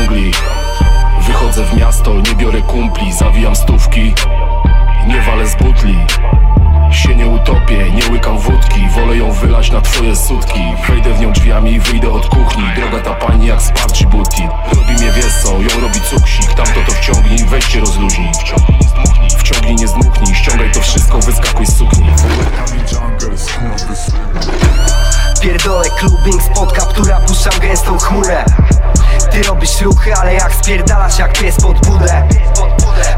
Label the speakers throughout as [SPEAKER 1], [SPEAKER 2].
[SPEAKER 1] dżungli. Wychodzę w miasto, nie biorę kumpli Zawijam stówki. Nie walę z butli się nie utopię, nie łykam wódki. Wolę ją wylać na twoje sutki. Wejdę w nią drzwiami wyjdę od kuchni. Droga ta pani jak PUBG Booty Robi mnie wieso, ją robi cuksik. Tamto to wciągnij, weź się rozluźnij. Wciągnij, nie zdmuchnij Ściągaj to wszystko, wyskakuj z sukni.
[SPEAKER 2] Pierdolę clubbing, spod kaptura puszczam gęstą chmurę Ty robisz ruchy, ale jak spierdalasz jak pies pod budę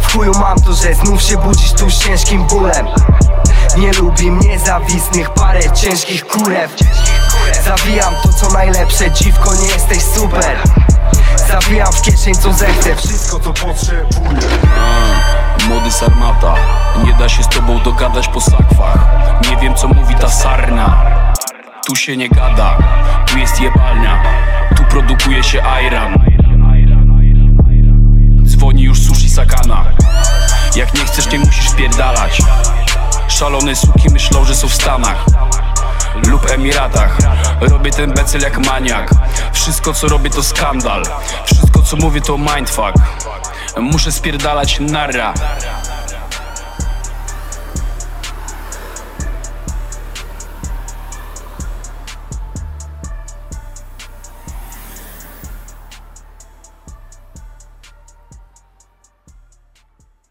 [SPEAKER 2] W chuju mam to, że znów się budzisz tu z ciężkim bólem. Nie lubi mnie zawistnych parę ciężkich kurew. Zawijam to co najlepsze, dziwko nie jesteś super. Zawijam w kieszeń co zechcę, wszystko co potrzebuję.
[SPEAKER 3] Młody sarmata Nie da się z tobą dogadać po sakwach Tu się nie gada. Tu jest jebalnia. Tu produkuje się ayran Dzwoni już sushi sakana Jak nie chcesz nie musisz spierdalać Szalone suki myślą, że są w Stanach lub Emiratach. Robię ten becel jak maniak. Wszystko co robię to skandal. Wszystko co mówię to mindfuck. Muszę spierdalać narra